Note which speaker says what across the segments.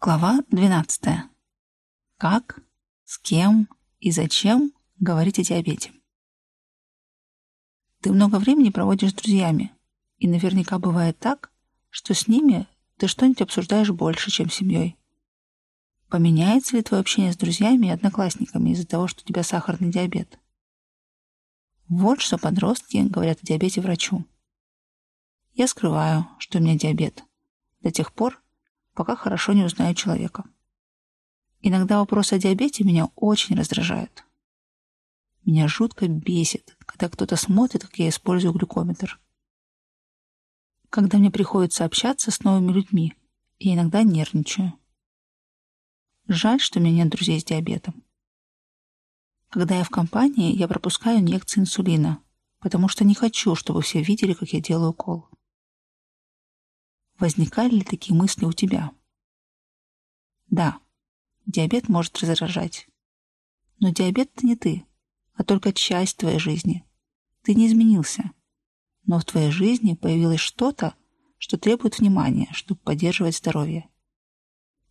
Speaker 1: Глава 12. Как, с кем и зачем говорить о диабете? Ты много времени проводишь с друзьями, и наверняка бывает так, что с ними ты что-нибудь обсуждаешь больше, чем с семьей. Поменяется ли твое общение с друзьями и одноклассниками из-за того, что у тебя сахарный диабет? Вот что подростки говорят о диабете врачу. Я скрываю, что у меня диабет, до тех пор, пока хорошо не узнаю человека. Иногда вопросы о диабете меня очень раздражают. Меня жутко бесит, когда кто-то смотрит, как я использую глюкометр. Когда мне приходится общаться с новыми людьми, я иногда нервничаю. Жаль, что у меня нет друзей с диабетом. Когда я в компании, я пропускаю инъекции инсулина, потому что не хочу, чтобы все видели, как я делаю укол. Возникали ли такие мысли у тебя? Да, диабет может раздражать. Но диабет — это не ты, а только часть твоей жизни. Ты не изменился. Но в твоей жизни появилось что-то, что требует внимания, чтобы поддерживать здоровье.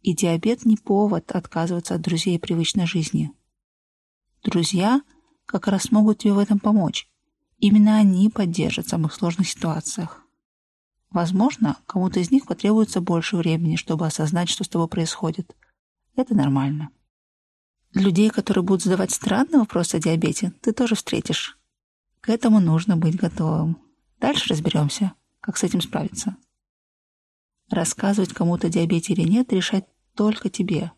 Speaker 1: И диабет не повод отказываться от друзей и привычной жизни. Друзья как раз могут тебе в этом помочь. Именно они поддержат в самых сложных ситуациях. Возможно, кому-то из них потребуется больше времени, чтобы осознать, что с тобой происходит. Это нормально. Людей, которые будут задавать странные вопросы о диабете, ты тоже встретишь. К этому нужно быть готовым. Дальше разберемся, как с этим справиться. Рассказывать кому-то о диабете или нет решать только тебе.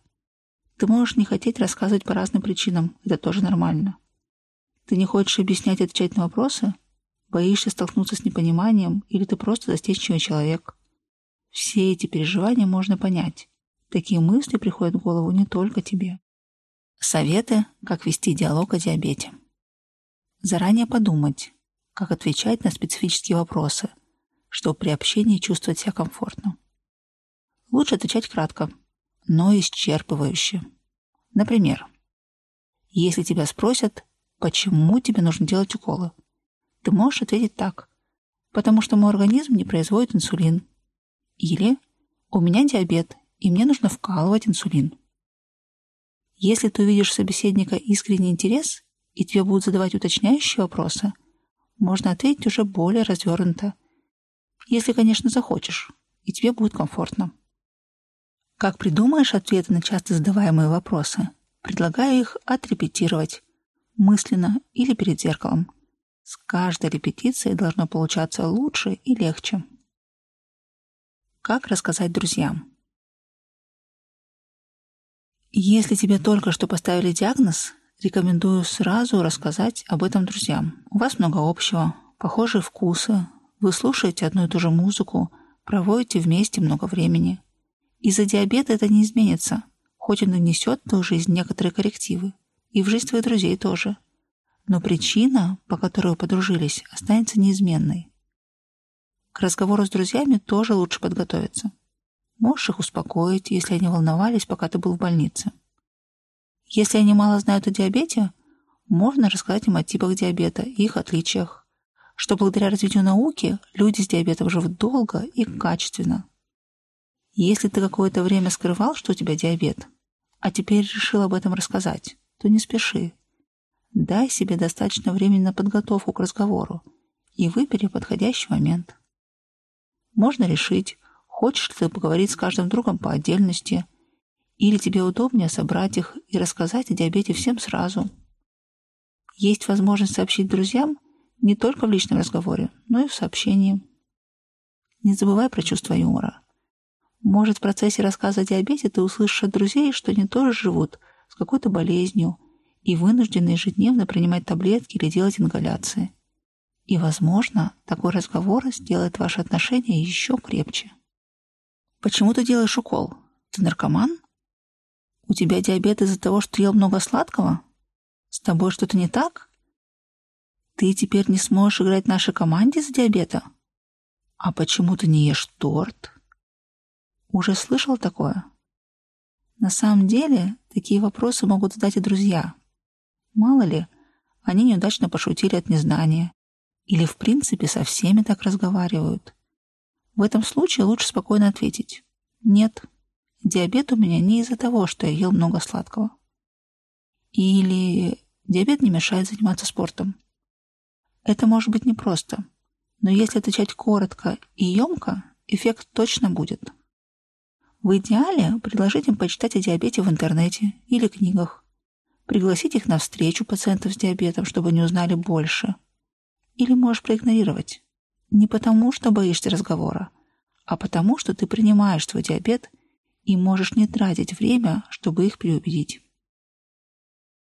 Speaker 1: Ты можешь не хотеть рассказывать по разным причинам, это тоже нормально. Ты не хочешь объяснять и отвечать на вопросы — Боишься столкнуться с непониманием или ты просто застенчивый человек? Все эти переживания можно понять. Такие мысли приходят в голову не только тебе. Советы, как вести диалог о диабете. Заранее подумать, как отвечать на специфические вопросы, чтобы при общении чувствовать себя комфортно. Лучше отвечать кратко, но исчерпывающе. Например, если тебя спросят, почему тебе нужно делать уколы, ты можешь ответить так. Потому что мой организм не производит инсулин. Или у меня диабет, и мне нужно вкалывать инсулин. Если ты увидишь собеседника искренний интерес, и тебе будут задавать уточняющие вопросы, можно ответить уже более развернуто. Если, конечно, захочешь, и тебе будет комфортно. Как придумаешь ответы на часто задаваемые вопросы, предлагаю их отрепетировать мысленно или перед зеркалом. С каждой репетицией должно получаться лучше и легче. Как рассказать друзьям? Если тебе только что поставили диагноз, рекомендую сразу рассказать об этом друзьям. У вас много общего, похожие вкусы, вы слушаете одну и ту же музыку, проводите вместе много времени. Из-за диабета это не изменится, хоть он и несет в твою жизнь некоторые коррективы. И в жизнь твоих друзей тоже – но причина, по которой вы подружились, останется неизменной. К разговору с друзьями тоже лучше подготовиться. Можешь их успокоить, если они волновались, пока ты был в больнице. Если они мало знают о диабете, можно рассказать им о типах диабета и их отличиях, что благодаря развитию науки люди с диабетом живут долго и качественно. Если ты какое-то время скрывал, что у тебя диабет, а теперь решил об этом рассказать, то не спеши. Дай себе достаточно времени на подготовку к разговору и выбери подходящий момент. Можно решить, хочешь ли ты поговорить с каждым другом по отдельности, или тебе удобнее собрать их и рассказать о диабете всем сразу. Есть возможность сообщить друзьям не только в личном разговоре, но и в сообщении. Не забывай про чувство юмора. Может, в процессе рассказа о диабете ты услышишь от друзей, что они тоже живут с какой-то болезнью, и вынуждены ежедневно принимать таблетки или делать ингаляции. И, возможно, такой разговор сделает ваши отношения еще крепче. Почему ты делаешь укол? Ты наркоман? У тебя диабет из-за того, что ел много сладкого? С тобой что-то не так? Ты теперь не сможешь играть в нашей команде из-за диабета? А почему ты не ешь торт? Уже слышал такое? На самом деле, такие вопросы могут задать и друзья, Мало ли, они неудачно пошутили от незнания. Или, в принципе, со всеми так разговаривают. В этом случае лучше спокойно ответить. Нет, диабет у меня не из-за того, что я ел много сладкого. Или диабет не мешает заниматься спортом. Это может быть непросто, но если отвечать коротко и емко, эффект точно будет. В идеале предложить им почитать о диабете в интернете или книгах, пригласить их на встречу пациентов с диабетом, чтобы они узнали больше. Или можешь проигнорировать. Не потому, что боишься разговора, а потому, что ты принимаешь свой диабет и можешь не тратить время, чтобы их переубедить.